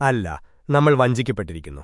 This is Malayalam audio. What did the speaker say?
അല്ല നമ്മൾ വഞ്ചിക്കപ്പെട്ടിരിക്കുന്നു.